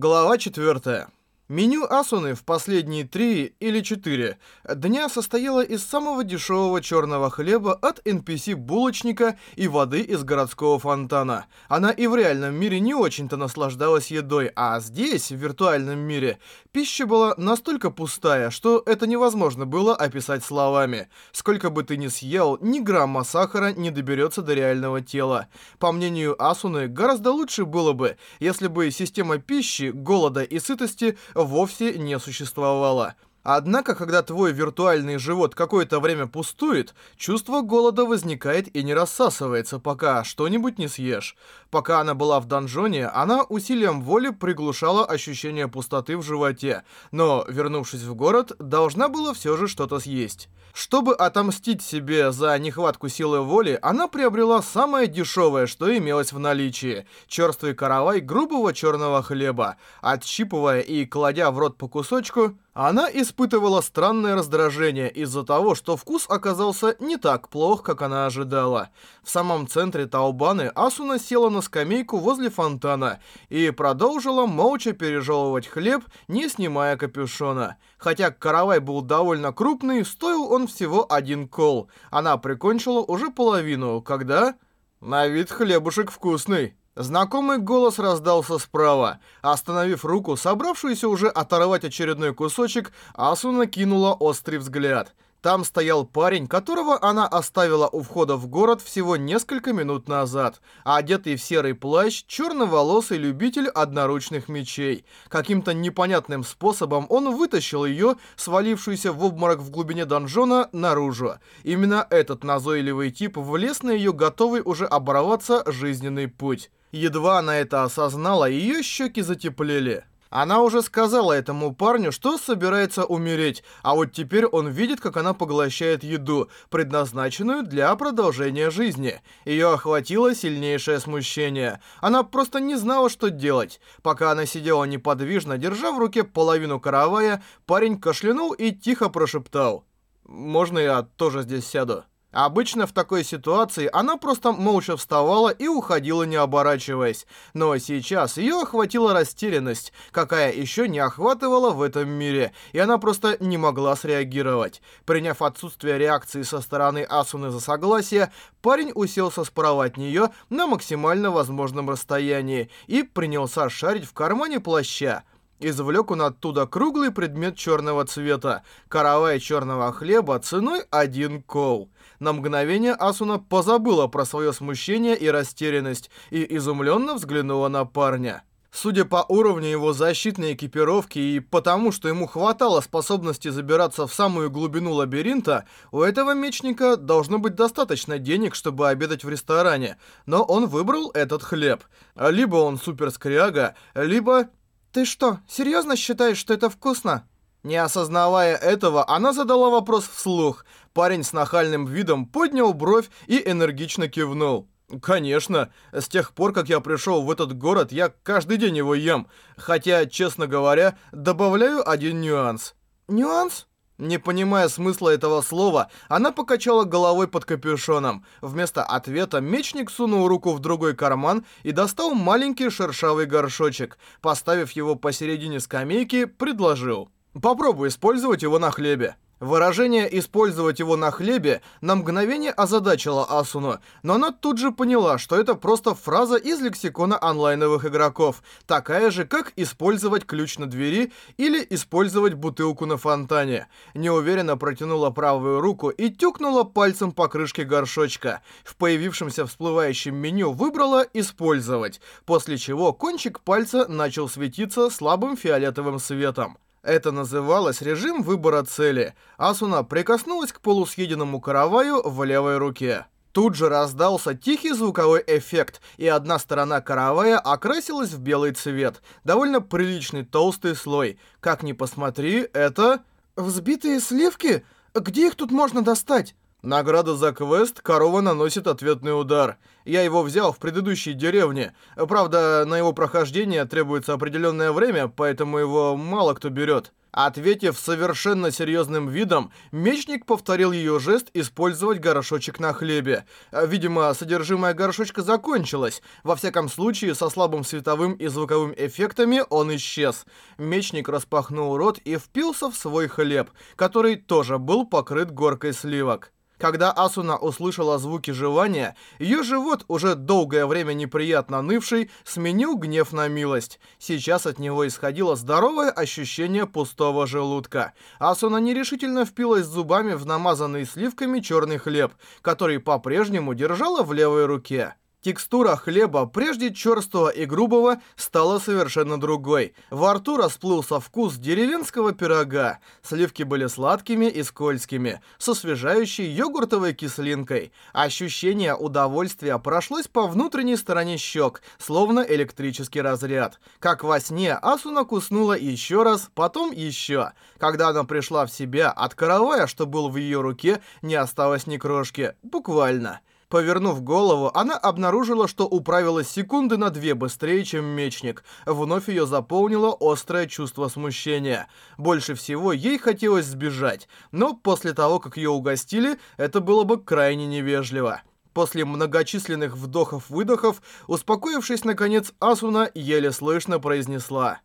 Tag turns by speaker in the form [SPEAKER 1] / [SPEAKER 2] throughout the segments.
[SPEAKER 1] Глава 4. Меню Асуны в последние три или четыре дня состояло из самого дешевого черного хлеба от NPC-булочника и воды из городского фонтана. Она и в реальном мире не очень-то наслаждалась едой, а здесь, в виртуальном мире, пища была настолько пустая, что это невозможно было описать словами. Сколько бы ты ни съел, ни грамма сахара не доберется до реального тела. По мнению Асуны, гораздо лучше было бы, если бы система пищи, голода и сытости – вовсе не существовало. Однако, когда твой виртуальный живот какое-то время пустует, чувство голода возникает и не рассасывается, пока что-нибудь не съешь. Пока она была в донжоне, она усилием воли приглушала ощущение пустоты в животе, но, вернувшись в город, должна была все же что-то съесть. Чтобы отомстить себе за нехватку силы воли, она приобрела самое дешевое, что имелось в наличии – черствый каравай грубого черного хлеба. Отщипывая и кладя в рот по кусочку, она испытывала странное раздражение из-за того, что вкус оказался не так плох, как она ожидала. В самом центре Таубаны Асуна села на скамейку возле фонтана и продолжила молча пережевывать хлеб, не снимая капюшона. Хотя каравай был довольно крупный, стоил он всего один кол. Она прикончила уже половину, когда... На вид хлебушек вкусный. Знакомый голос раздался справа. Остановив руку, собравшуюся уже оторвать очередной кусочек, Асуна кинула острый взгляд. Там стоял парень, которого она оставила у входа в город всего несколько минут назад. Одетый в серый плащ, черноволосый любитель одноручных мечей. Каким-то непонятным способом он вытащил ее, свалившуюся в обморок в глубине донжона, наружу. Именно этот назойливый тип влез на ее готовый уже оборваться жизненный путь. Едва она это осознала, ее щеки затеплели. Она уже сказала этому парню, что собирается умереть, а вот теперь он видит, как она поглощает еду, предназначенную для продолжения жизни. Ее охватило сильнейшее смущение. Она просто не знала, что делать. Пока она сидела неподвижно, держа в руке половину каравая, парень кашлянул и тихо прошептал. «Можно я тоже здесь сяду?» Обычно в такой ситуации она просто молча вставала и уходила, не оборачиваясь. Но сейчас ее охватила растерянность, какая еще не охватывала в этом мире, и она просто не могла среагировать. Приняв отсутствие реакции со стороны Асуны за согласие, парень уселся справа от нее на максимально возможном расстоянии и принялся шарить в кармане плаща. Извлек он оттуда круглый предмет черного цвета, каравай черного хлеба ценой один кол. На мгновение Асуна позабыла про свое смущение и растерянность и изумленно взглянула на парня. Судя по уровню его защитной экипировки и потому, что ему хватало способности забираться в самую глубину лабиринта, у этого мечника должно быть достаточно денег, чтобы обедать в ресторане, но он выбрал этот хлеб. Либо он суперскряга, либо... «Ты что, серьезно считаешь, что это вкусно?» Не осознавая этого, она задала вопрос вслух. Парень с нахальным видом поднял бровь и энергично кивнул. «Конечно. С тех пор, как я пришел в этот город, я каждый день его ем. Хотя, честно говоря, добавляю один нюанс». «Нюанс?» Не понимая смысла этого слова, она покачала головой под капюшоном. Вместо ответа мечник сунул руку в другой карман и достал маленький шершавый горшочек. Поставив его посередине скамейки, предложил. Попробуй использовать его на хлебе. Выражение «использовать его на хлебе» на мгновение озадачило Асуну, но она тут же поняла, что это просто фраза из лексикона онлайновых игроков, такая же, как «использовать ключ на двери» или «использовать бутылку на фонтане». Неуверенно протянула правую руку и тюкнула пальцем по крышке горшочка. В появившемся всплывающем меню выбрала «использовать», после чего кончик пальца начал светиться слабым фиолетовым светом. Это называлось режим выбора цели. Асуна прикоснулась к полусъеденному караваю в левой руке. Тут же раздался тихий звуковой эффект, и одна сторона каравая окрасилась в белый цвет. Довольно приличный толстый слой. Как ни посмотри, это... Взбитые сливки? Где их тут можно достать? Награда за квест «Корова наносит ответный удар». Я его взял в предыдущей деревне. Правда, на его прохождение требуется определенное время, поэтому его мало кто берет. Ответив совершенно серьезным видом, мечник повторил ее жест использовать горошочек на хлебе. Видимо, содержимое горошочка закончилось. Во всяком случае, со слабым световым и звуковым эффектами он исчез. Мечник распахнул рот и впился в свой хлеб, который тоже был покрыт горкой сливок. Когда Асуна услышала звуки жевания, ее живот, уже долгое время неприятно нывший, сменил гнев на милость. Сейчас от него исходило здоровое ощущение пустого желудка. Асуна нерешительно впилась зубами в намазанный сливками черный хлеб, который по-прежнему держала в левой руке. Текстура хлеба, прежде черстого и грубого, стала совершенно другой. Во рту расплылся вкус деревенского пирога. Сливки были сладкими и скользкими, с освежающей йогуртовой кислинкой. Ощущение удовольствия прошлось по внутренней стороне щек, словно электрический разряд. Как во сне, Асуна куснула еще раз, потом еще. Когда она пришла в себя, от каравая, что был в ее руке, не осталось ни крошки. Буквально. Повернув голову, она обнаружила, что управилась секунды на две быстрее, чем мечник. Вновь ее заполнило острое чувство смущения. Больше всего ей хотелось сбежать, но после того, как ее угостили, это было бы крайне невежливо. После многочисленных вдохов-выдохов, успокоившись наконец, Асуна еле слышно произнесла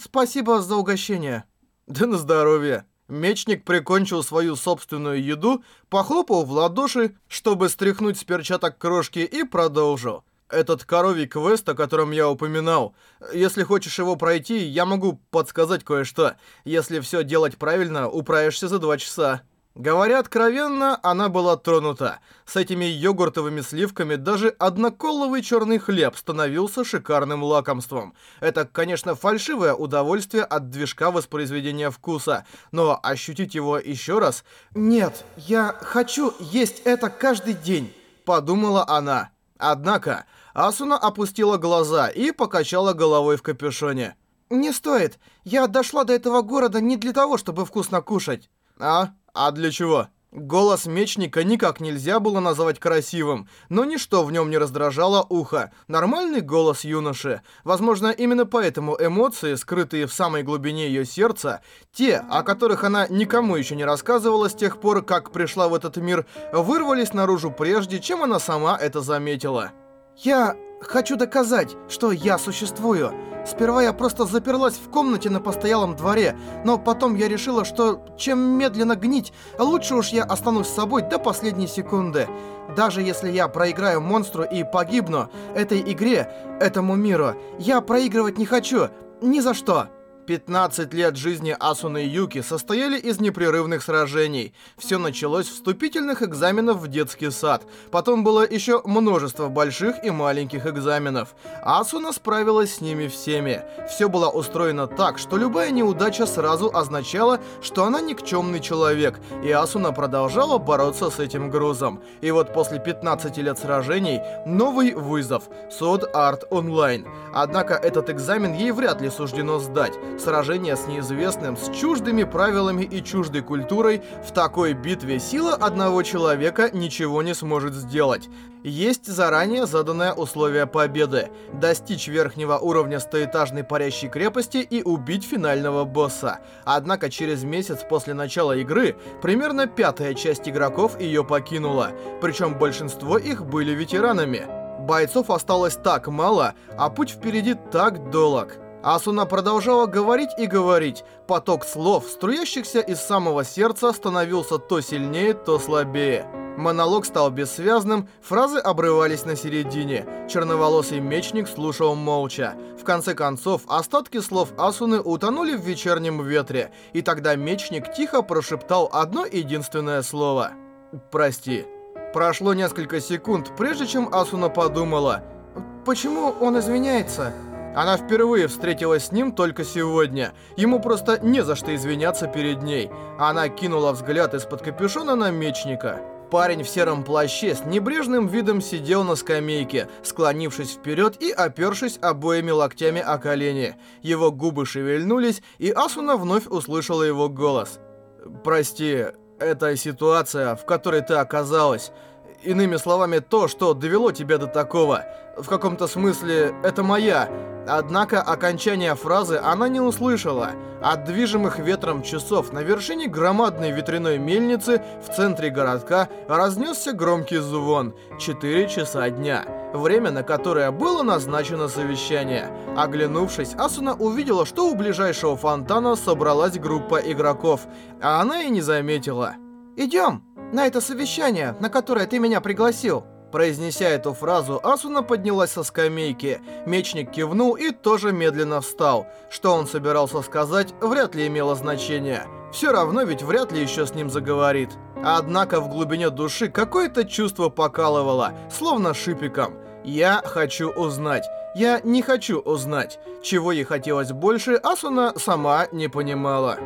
[SPEAKER 1] «Спасибо за угощение». «Да на здоровье». Мечник прикончил свою собственную еду, похлопал в ладоши, чтобы стряхнуть с перчаток крошки и продолжил. Этот коровий квест, о котором я упоминал, если хочешь его пройти, я могу подсказать кое-что. Если все делать правильно, управишься за два часа. Говоря откровенно, она была тронута. С этими йогуртовыми сливками даже одноколовый черный хлеб становился шикарным лакомством. Это, конечно, фальшивое удовольствие от движка воспроизведения вкуса, но ощутить его еще раз... «Нет, я хочу есть это каждый день», — подумала она. Однако Асуна опустила глаза и покачала головой в капюшоне. «Не стоит. Я дошла до этого города не для того, чтобы вкусно кушать». «А? А для чего? Голос мечника никак нельзя было назвать красивым, но ничто в нем не раздражало ухо. Нормальный голос юноши. Возможно, именно поэтому эмоции, скрытые в самой глубине ее сердца, те, о которых она никому еще не рассказывала с тех пор, как пришла в этот мир, вырвались наружу прежде, чем она сама это заметила. «Я хочу доказать, что я существую. Сперва я просто заперлась в комнате на постоялом дворе, но потом я решила, что чем медленно гнить, лучше уж я останусь с собой до последней секунды. Даже если я проиграю монстру и погибну этой игре, этому миру, я проигрывать не хочу. Ни за что. 15 лет жизни Асуны Юки состояли из непрерывных сражений. Все началось вступительных экзаменов в детский сад. Потом было еще множество больших и маленьких экзаменов. Асуна справилась с ними всеми. Все было устроено так, что любая неудача сразу означала, что она никчемный человек, и Асуна продолжала бороться с этим грузом. И вот после 15 лет сражений новый вызов — Sword Art Online. Однако этот экзамен ей вряд ли суждено сдать. Сражение с неизвестным, с чуждыми правилами и чуждой культурой, в такой битве сила одного человека ничего не сможет сделать. Есть заранее заданное условие победы – достичь верхнего уровня стоэтажной парящей крепости и убить финального босса. Однако через месяц после начала игры примерно пятая часть игроков ее покинула, причем большинство их были ветеранами. Бойцов осталось так мало, а путь впереди так долг. Асуна продолжала говорить и говорить. Поток слов, струящихся из самого сердца, становился то сильнее, то слабее. Монолог стал бессвязным, фразы обрывались на середине. Черноволосый мечник слушал молча. В конце концов, остатки слов Асуны утонули в вечернем ветре, и тогда мечник тихо прошептал одно единственное слово. «Прости». Прошло несколько секунд, прежде чем Асуна подумала. «Почему он извиняется?» Она впервые встретилась с ним только сегодня. Ему просто не за что извиняться перед ней. Она кинула взгляд из-под капюшона на мечника. Парень в сером плаще с небрежным видом сидел на скамейке, склонившись вперед и опершись обоими локтями о колени. Его губы шевельнулись, и Асуна вновь услышала его голос. «Прости, это ситуация, в которой ты оказалась. Иными словами, то, что довело тебя до такого. В каком-то смысле, это моя Однако окончания фразы она не услышала. От движимых ветром часов на вершине громадной ветряной мельницы в центре городка разнесся громкий звон. 4 часа дня. Время, на которое было назначено совещание. Оглянувшись, Асуна увидела, что у ближайшего фонтана собралась группа игроков, а она и не заметила. «Идем на это совещание, на которое ты меня пригласил». Произнеся эту фразу, Асуна поднялась со скамейки. Мечник кивнул и тоже медленно встал. Что он собирался сказать, вряд ли имело значение. Все равно ведь вряд ли еще с ним заговорит. Однако в глубине души какое-то чувство покалывало, словно шипиком. «Я хочу узнать. Я не хочу узнать». Чего ей хотелось больше, Асуна сама не понимала.